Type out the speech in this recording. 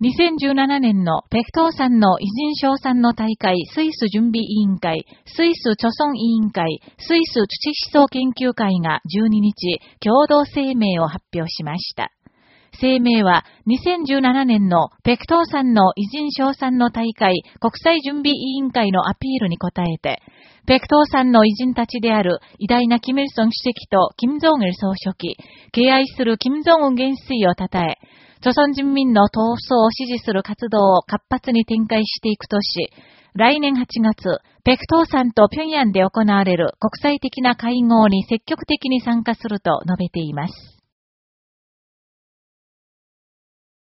2017年の北東山の偉人賞賛の大会スイス準備委員会、スイス貯村委員会、スイス土思想研究会が12日、共同声明を発表しました。声明は2017年の北東山の偉人賞賛の大会国際準備委員会のアピールに応えて、北東山の偉人たちである偉大なキム・イルソン主席とキム・ジョン・イル総書記、敬愛するキム・ジョン・ウン元帥を称え、朝鮮人民の闘争を支持する活動を活発に展開していくとし、来年8月、北東山と平壌で行われる国際的な会合に積極的に参加すると述べています。